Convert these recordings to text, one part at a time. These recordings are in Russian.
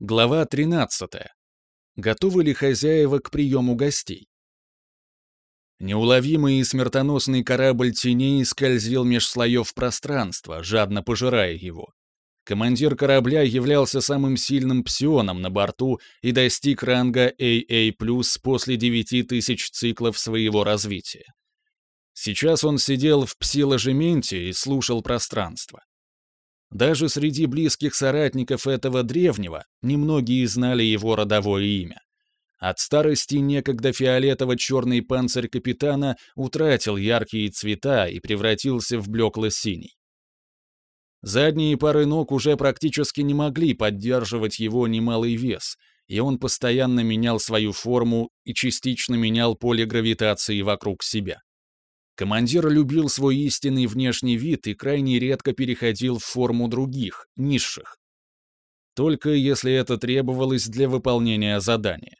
Глава 13. Готовы ли хозяева к приему гостей? Неуловимый и смертоносный корабль теней скользил меж слоев пространства, жадно пожирая его. Командир корабля являлся самым сильным псионом на борту и достиг ранга AA+, после 9000 циклов своего развития. Сейчас он сидел в псиложементе и слушал пространство. Даже среди близких соратников этого древнего немногие знали его родовое имя. От старости некогда фиолетово-черный панцирь капитана утратил яркие цвета и превратился в блекло-синий. Задние пары ног уже практически не могли поддерживать его немалый вес, и он постоянно менял свою форму и частично менял поле гравитации вокруг себя. Командир любил свой истинный внешний вид и крайне редко переходил в форму других, низших. Только если это требовалось для выполнения задания.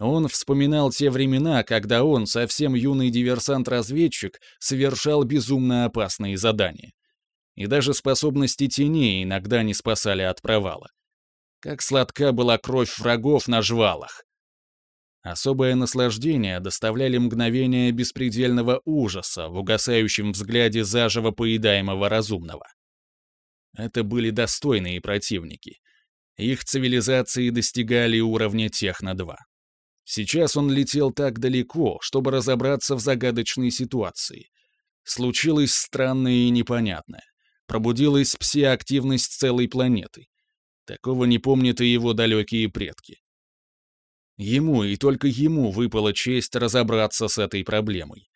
Он вспоминал те времена, когда он, совсем юный диверсант-разведчик, совершал безумно опасные задания. И даже способности теней иногда не спасали от провала. Как сладка была кровь врагов на жвалах. Особое наслаждение доставляли мгновения беспредельного ужаса в угасающем взгляде заживо поедаемого разумного. Это были достойные противники. Их цивилизации достигали уровня Техно-2. Сейчас он летел так далеко, чтобы разобраться в загадочной ситуации. Случилось странное и непонятное. Пробудилась псиактивность целой планеты. Такого не помнят и его далекие предки. Ему и только ему выпала честь разобраться с этой проблемой.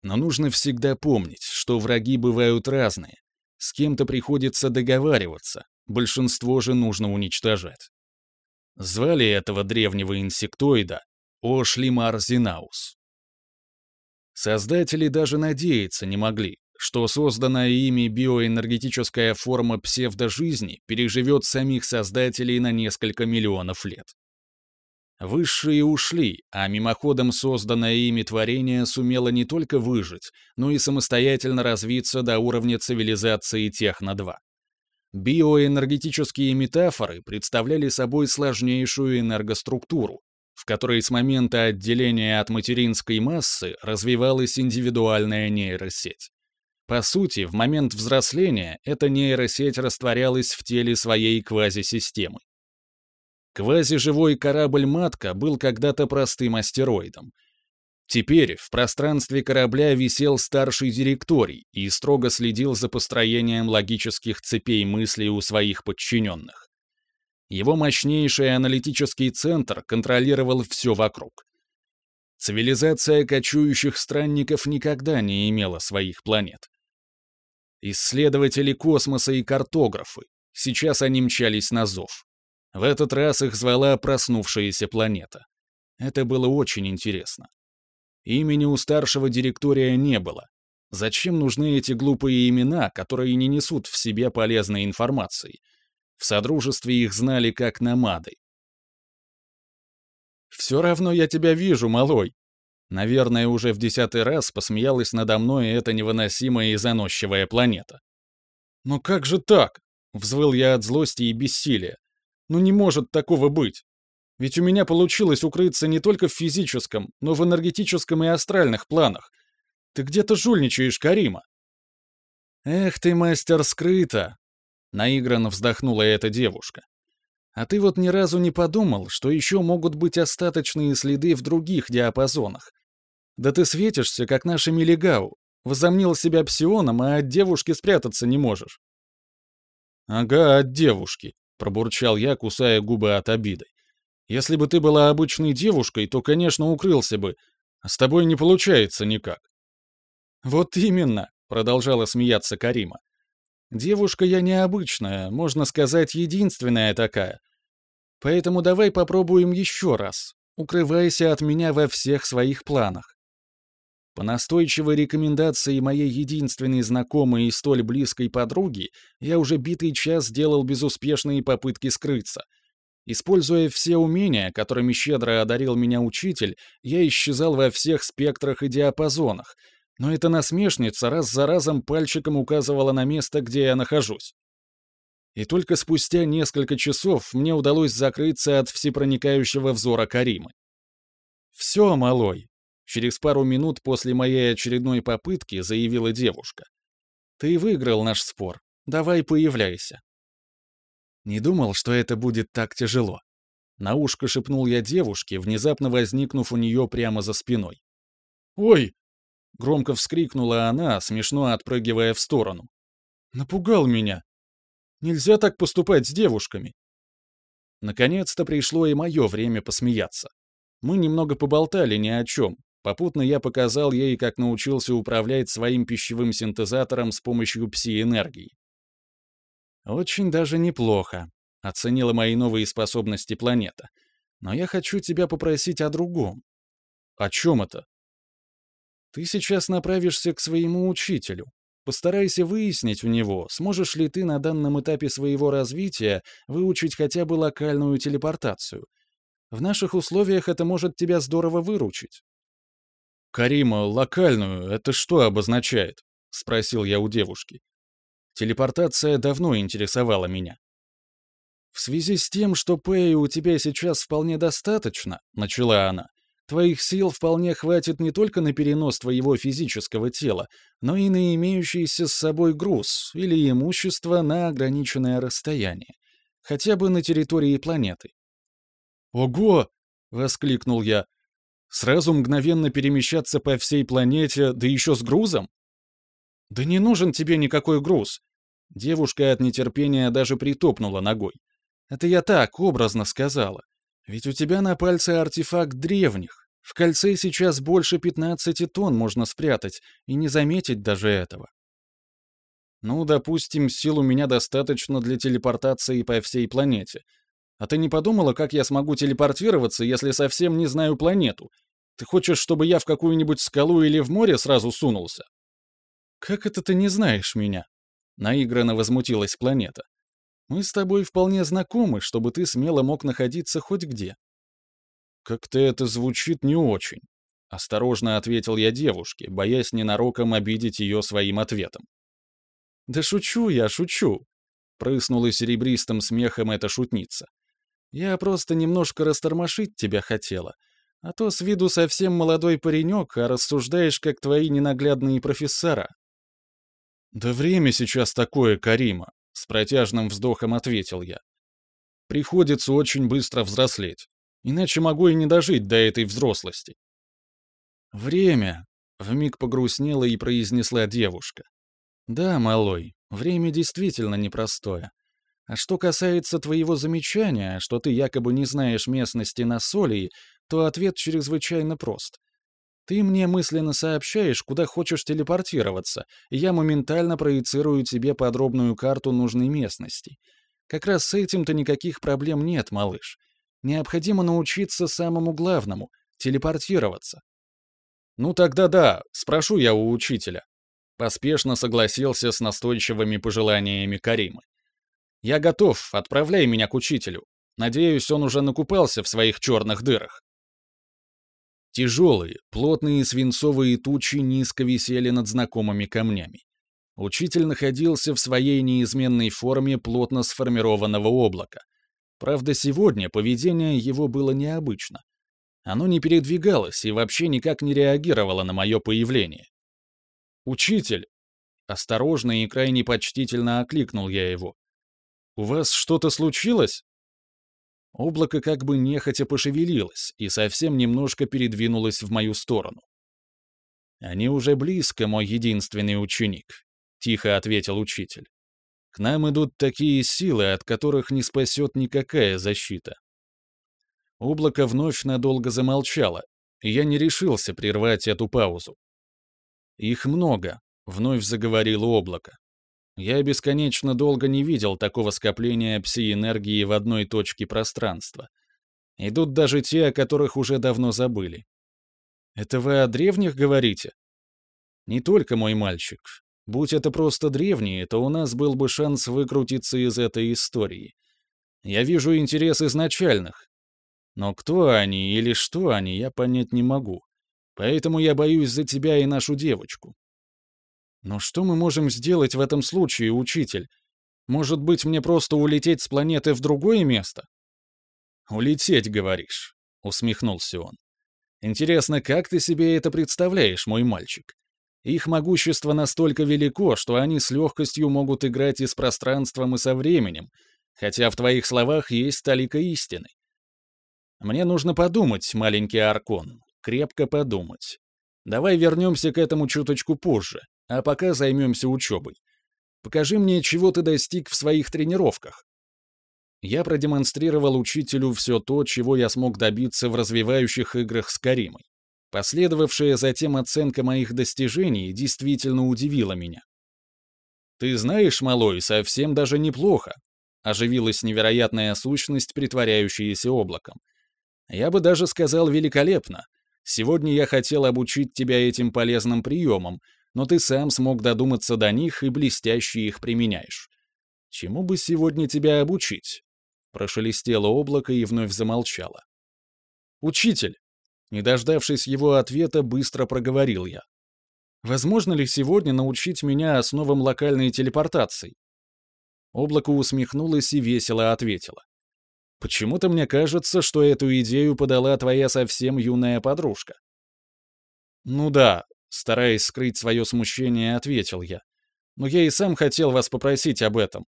Но нужно всегда помнить, что враги бывают разные. С кем-то приходится договариваться, большинство же нужно уничтожать. Звали этого древнего инсектоида Ошлимар Зинаус. Создатели даже надеяться не могли, что созданная ими биоэнергетическая форма псевдожизни переживет самих создателей на несколько миллионов лет. Высшие ушли, а мимоходом созданное ими творение сумело не только выжить, но и самостоятельно развиться до уровня цивилизации Техно-2. Биоэнергетические метафоры представляли собой сложнейшую энергоструктуру, в которой с момента отделения от материнской массы развивалась индивидуальная нейросеть. По сути, в момент взросления эта нейросеть растворялась в теле своей квазисистемы. Квазиживой корабль-матка был когда-то простым астероидом. Теперь в пространстве корабля висел старший директорий и строго следил за построением логических цепей мыслей у своих подчиненных. Его мощнейший аналитический центр контролировал все вокруг. Цивилизация кочующих странников никогда не имела своих планет. Исследователи космоса и картографы, сейчас они мчались на зов. В этот раз их звала проснувшаяся планета. Это было очень интересно. Имени у старшего директория не было. Зачем нужны эти глупые имена, которые не несут в себе полезной информации? В Содружестве их знали как намады. «Все равно я тебя вижу, малой!» Наверное, уже в десятый раз посмеялась надо мной эта невыносимая и заносчивая планета. «Но как же так?» — взвыл я от злости и бессилия. Ну не может такого быть. Ведь у меня получилось укрыться не только в физическом, но в энергетическом и астральных планах. Ты где-то жульничаешь, Карима. Эх ты, мастер скрыто, наигранно вздохнула эта девушка. А ты вот ни разу не подумал, что еще могут быть остаточные следы в других диапазонах. Да ты светишься, как наша Милигау, возомнил себя псионом, а от девушки спрятаться не можешь. Ага, от девушки, пробурчал я, кусая губы от обиды. Если бы ты была обычной девушкой, то, конечно, укрылся бы. А с тобой не получается никак. Вот именно, продолжала смеяться Карима. Девушка я необычная, можно сказать, единственная такая. Поэтому давай попробуем еще раз. Укрывайся от меня во всех своих планах. По настойчивой рекомендации моей единственной знакомой и столь близкой подруги, я уже битый час сделал безуспешные попытки скрыться. Используя все умения, которыми щедро одарил меня учитель, я исчезал во всех спектрах и диапазонах, но эта насмешница раз за разом пальчиком указывала на место, где я нахожусь. И только спустя несколько часов мне удалось закрыться от всепроникающего взора Каримы. «Все, малой», — через пару минут после моей очередной попытки заявила девушка. «Ты выиграл наш спор. Давай появляйся». Не думал, что это будет так тяжело. На ушко шепнул я девушке, внезапно возникнув у нее прямо за спиной. «Ой!» — громко вскрикнула она, смешно отпрыгивая в сторону. «Напугал меня! Нельзя так поступать с девушками!» Наконец-то пришло и мое время посмеяться. Мы немного поболтали ни о чем. Попутно я показал ей, как научился управлять своим пищевым синтезатором с помощью пси-энергии. «Очень даже неплохо», — оценила мои новые способности планета. «Но я хочу тебя попросить о другом». «О чем это?» «Ты сейчас направишься к своему учителю. Постарайся выяснить у него, сможешь ли ты на данном этапе своего развития выучить хотя бы локальную телепортацию. В наших условиях это может тебя здорово выручить». «Карима, локальную, это что обозначает?» — спросил я у девушки. Телепортация давно интересовала меня. «В связи с тем, что Пэя у тебя сейчас вполне достаточно», — начала она, «твоих сил вполне хватит не только на перенос твоего физического тела, но и на имеющийся с собой груз или имущество на ограниченное расстояние, хотя бы на территории планеты». «Ого!» — воскликнул я. «Сразу мгновенно перемещаться по всей планете, да еще с грузом?» «Да не нужен тебе никакой груз. Девушка от нетерпения даже притопнула ногой. «Это я так, образно сказала. Ведь у тебя на пальце артефакт древних. В кольце сейчас больше 15 тонн можно спрятать и не заметить даже этого. Ну, допустим, сил у меня достаточно для телепортации по всей планете. А ты не подумала, как я смогу телепортироваться, если совсем не знаю планету? Ты хочешь, чтобы я в какую-нибудь скалу или в море сразу сунулся? Как это ты не знаешь меня? Наигранно возмутилась планета. «Мы с тобой вполне знакомы, чтобы ты смело мог находиться хоть где». «Как-то это звучит не очень», — осторожно ответил я девушке, боясь ненароком обидеть ее своим ответом. «Да шучу я, шучу», — прыснула серебристым смехом эта шутница. «Я просто немножко растормошить тебя хотела, а то с виду совсем молодой паренек, а рассуждаешь, как твои ненаглядные профессора». «Да время сейчас такое, Карима», — с протяжным вздохом ответил я. «Приходится очень быстро взрослеть, иначе могу и не дожить до этой взрослости». «Время», — вмиг погрустнела и произнесла девушка. «Да, малой, время действительно непростое. А что касается твоего замечания, что ты якобы не знаешь местности на Солии, то ответ чрезвычайно прост. Ты мне мысленно сообщаешь, куда хочешь телепортироваться, и я моментально проецирую тебе подробную карту нужной местности. Как раз с этим-то никаких проблем нет, малыш. Необходимо научиться самому главному — телепортироваться. Ну тогда да, спрошу я у учителя. Поспешно согласился с настойчивыми пожеланиями Каримы. Я готов, отправляй меня к учителю. Надеюсь, он уже накупался в своих черных дырах. Тяжелые, плотные свинцовые тучи низко висели над знакомыми камнями. Учитель находился в своей неизменной форме плотно сформированного облака. Правда, сегодня поведение его было необычно. Оно не передвигалось и вообще никак не реагировало на мое появление. «Учитель!» Осторожно и крайне почтительно окликнул я его. «У вас что-то случилось?» Облако как бы нехотя пошевелилось и совсем немножко передвинулось в мою сторону. «Они уже близко, мой единственный ученик», — тихо ответил учитель. «К нам идут такие силы, от которых не спасет никакая защита». Облако вновь надолго замолчало, и я не решился прервать эту паузу. «Их много», — вновь заговорило облако. Я бесконечно долго не видел такого скопления пси-энергии в одной точке пространства. Идут даже те, о которых уже давно забыли. Это вы о древних говорите? Не только мой мальчик. Будь это просто древние, то у нас был бы шанс выкрутиться из этой истории. Я вижу интерес изначальных. Но кто они или что они, я понять не могу. Поэтому я боюсь за тебя и нашу девочку. Но что мы можем сделать в этом случае, учитель? Может быть, мне просто улететь с планеты в другое место? «Улететь, говоришь», — усмехнулся он. «Интересно, как ты себе это представляешь, мой мальчик? Их могущество настолько велико, что они с легкостью могут играть и с пространством, и со временем, хотя в твоих словах есть толика истины. Мне нужно подумать, маленький Аркон, крепко подумать. Давай вернемся к этому чуточку позже, а пока займемся учебой. Покажи мне, чего ты достиг в своих тренировках. Я продемонстрировал учителю все то, чего я смог добиться в развивающих играх с Каримой. Последовавшая затем оценка моих достижений действительно удивила меня. «Ты знаешь, малой, совсем даже неплохо», — оживилась невероятная сущность, притворяющаяся облаком. «Я бы даже сказал великолепно. Сегодня я хотел обучить тебя этим полезным приемам, но ты сам смог додуматься до них и блестяще их применяешь. Чему бы сегодня тебя обучить?» Прошелестело облако и вновь замолчало. «Учитель!» Не дождавшись его ответа, быстро проговорил я. «Возможно ли сегодня научить меня основам локальной телепортации?» Облако усмехнулось и весело ответило. «Почему-то мне кажется, что эту идею подала твоя совсем юная подружка». «Ну да», — стараясь скрыть свое смущение, ответил я. «Но я и сам хотел вас попросить об этом».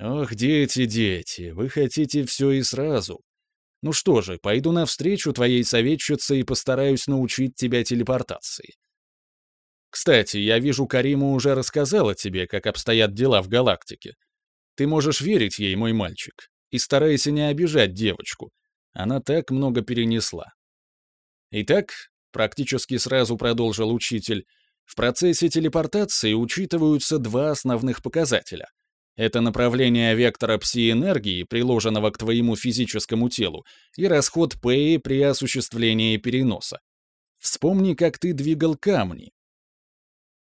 «Ох, дети, дети, вы хотите все и сразу. Ну что же, пойду навстречу твоей советчице и постараюсь научить тебя телепортации. Кстати, я вижу, Карима уже рассказала тебе, как обстоят дела в галактике. Ты можешь верить ей, мой мальчик, и старайся не обижать девочку. Она так много перенесла. Итак, практически сразу продолжил учитель, в процессе телепортации учитываются два основных показателя это направление вектора пси-энергии, приложенного к твоему физическому телу, и расход Пэи при осуществлении переноса. Вспомни, как ты двигал камни.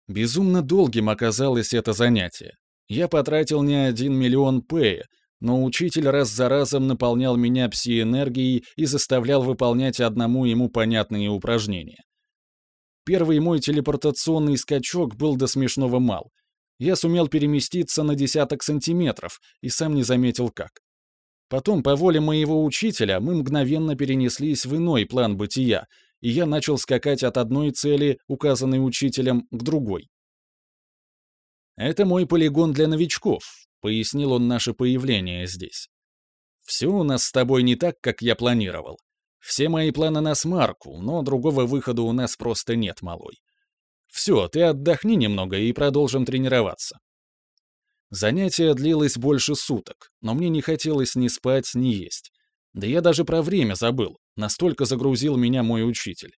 Безумно долгим оказалось это занятие. Я потратил не один миллион Пэя, но учитель раз за разом наполнял меня пси-энергией и заставлял выполнять одному ему понятные упражнения. Первый мой телепортационный скачок был до смешного мал — я сумел переместиться на десяток сантиметров и сам не заметил как. Потом, по воле моего учителя, мы мгновенно перенеслись в иной план бытия, и я начал скакать от одной цели, указанной учителем, к другой. «Это мой полигон для новичков», — пояснил он наше появление здесь. «Все у нас с тобой не так, как я планировал. Все мои планы на смарку, но другого выхода у нас просто нет, малой. Все, ты отдохни немного и продолжим тренироваться. Занятие длилось больше суток, но мне не хотелось ни спать, ни есть. Да я даже про время забыл, настолько загрузил меня мой учитель.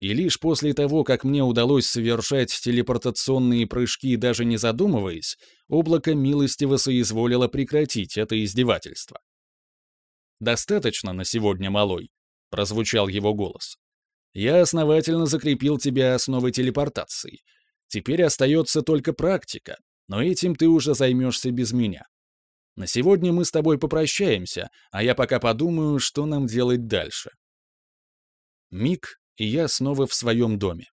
И лишь после того, как мне удалось совершать телепортационные прыжки, даже не задумываясь, облако милостиво соизволило прекратить это издевательство. «Достаточно на сегодня, малой», — прозвучал его голос. Я основательно закрепил тебя основой телепортации. Теперь остается только практика, но этим ты уже займешься без меня. На сегодня мы с тобой попрощаемся, а я пока подумаю, что нам делать дальше. Миг, и я снова в своем доме.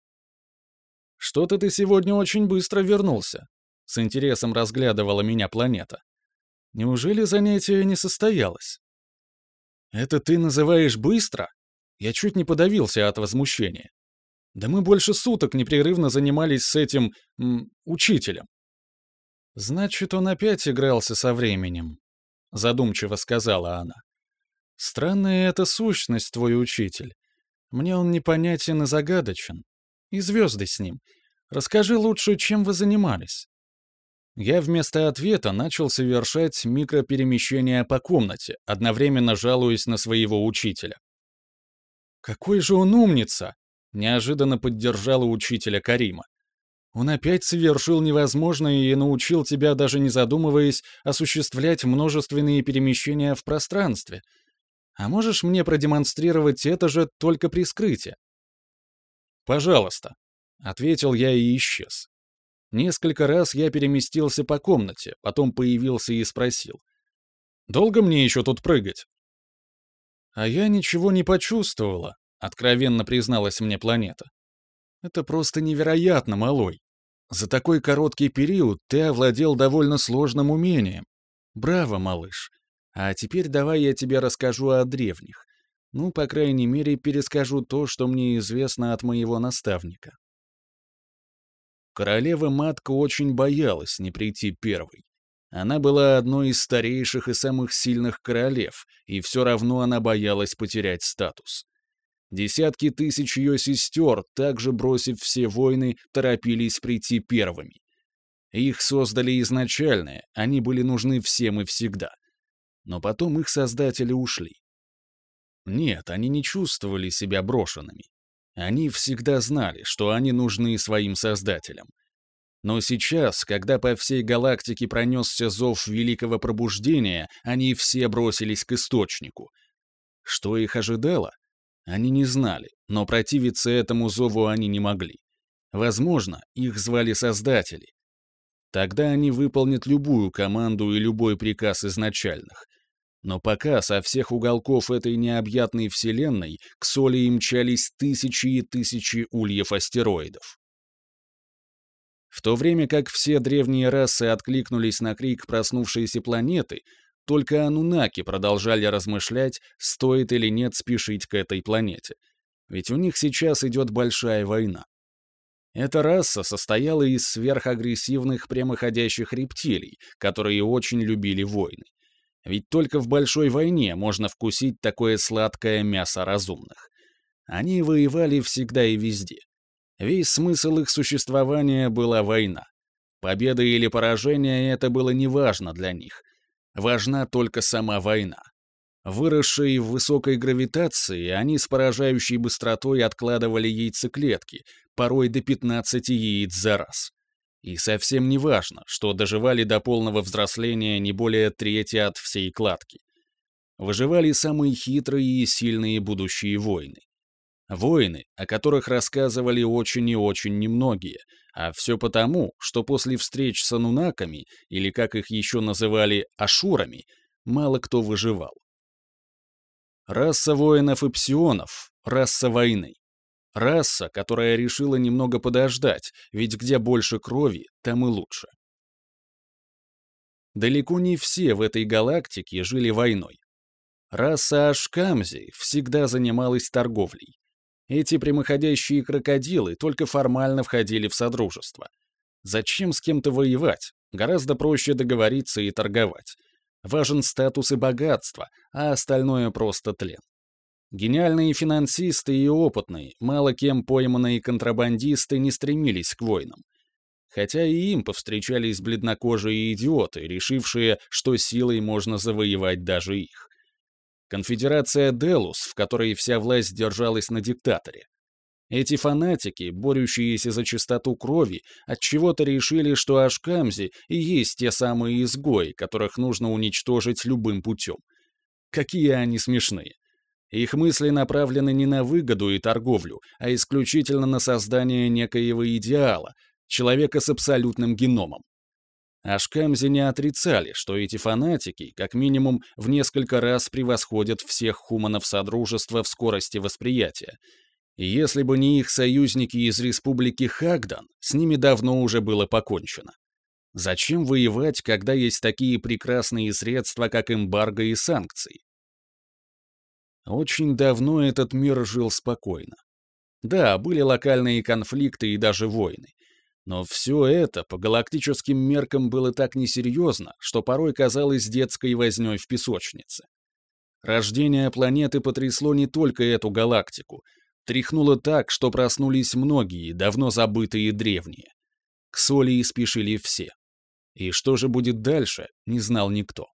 «Что-то ты сегодня очень быстро вернулся», — с интересом разглядывала меня планета. «Неужели занятие не состоялось?» «Это ты называешь быстро?» Я чуть не подавился от возмущения. Да мы больше суток непрерывно занимались с этим... М, учителем. Значит, он опять игрался со временем, задумчиво сказала она. Странная эта сущность, твой учитель. Мне он непонятен и загадочен. И звезды с ним. Расскажи лучше, чем вы занимались. Я вместо ответа начал совершать микроперемещения по комнате, одновременно жалуясь на своего учителя. «Какой же он умница!» — неожиданно поддержала учителя Карима. «Он опять совершил невозможное и научил тебя, даже не задумываясь, осуществлять множественные перемещения в пространстве. А можешь мне продемонстрировать это же только при скрытии?» «Пожалуйста», — ответил я и исчез. Несколько раз я переместился по комнате, потом появился и спросил. «Долго мне еще тут прыгать?» А я ничего не почувствовала, откровенно призналась мне планета. Это просто невероятно, малой. за такой короткий период ты овладел довольно сложным умением. Браво, малыш. А теперь давай я тебе расскажу о древних. Ну, по крайней мере, перескажу то, что мне известно от моего наставника. Королева-матка очень боялась не прийти первой. Она была одной из старейших и самых сильных королев, и все равно она боялась потерять статус. Десятки тысяч ее сестер, также бросив все войны, торопились прийти первыми. Их создали изначально, они были нужны всем и всегда. Но потом их создатели ушли. Нет, они не чувствовали себя брошенными. Они всегда знали, что они нужны своим создателям. Но сейчас, когда по всей галактике пронесся зов Великого Пробуждения, они все бросились к Источнику. Что их ожидало? Они не знали, но противиться этому зову они не могли. Возможно, их звали Создатели. Тогда они выполнят любую команду и любой приказ изначальных. Но пока со всех уголков этой необъятной вселенной к соли мчались тысячи и тысячи ульев астероидов. В то время как все древние расы откликнулись на крик проснувшейся планеты, только анунаки продолжали размышлять, стоит или нет спешить к этой планете. Ведь у них сейчас идет большая война. Эта раса состояла из сверхагрессивных прямоходящих рептилий, которые очень любили войны. Ведь только в большой войне можно вкусить такое сладкое мясо разумных. Они воевали всегда и везде. Весь смысл их существования была война. Победа или поражение — это было неважно для них. Важна только сама война. Выросшие в высокой гравитации, они с поражающей быстротой откладывали яйцеклетки, порой до 15 яиц за раз. И совсем не важно, что доживали до полного взросления не более трети от всей кладки. Выживали самые хитрые и сильные будущие войны. Воины, о которых рассказывали очень и очень немногие, а все потому, что после встреч с анунаками, или как их еще называли, ашурами, мало кто выживал. Раса воинов и псионов — раса войны. Раса, которая решила немного подождать, ведь где больше крови, там и лучше. Далеко не все в этой галактике жили войной. Раса Ашкамзи всегда занималась торговлей. Эти прямоходящие крокодилы только формально входили в содружество. Зачем с кем-то воевать? Гораздо проще договориться и торговать. Важен статус и богатство, а остальное просто тлен. Гениальные финансисты и опытные, мало кем пойманные контрабандисты не стремились к войнам. Хотя и им повстречались бледнокожие идиоты, решившие, что силой можно завоевать даже их. Конфедерация Делус, в которой вся власть держалась на диктаторе. Эти фанатики, борющиеся за чистоту крови, отчего-то решили, что Ашкамзи и есть те самые изгои, которых нужно уничтожить любым путем. Какие они смешные. Их мысли направлены не на выгоду и торговлю, а исключительно на создание некоего идеала, человека с абсолютным геномом. Ашкамзи не отрицали, что эти фанатики, как минимум, в несколько раз превосходят всех хуманов Содружества в скорости восприятия. И если бы не их союзники из Республики Хагдан, с ними давно уже было покончено. Зачем воевать, когда есть такие прекрасные средства, как эмбарго и санкции? Очень давно этот мир жил спокойно. Да, были локальные конфликты и даже войны. Но все это по галактическим меркам было так несерьезно, что порой казалось детской вознёй в песочнице. Рождение планеты потрясло не только эту галактику, тряхнуло так, что проснулись многие, давно забытые древние. К соли спешили все. И что же будет дальше, не знал никто.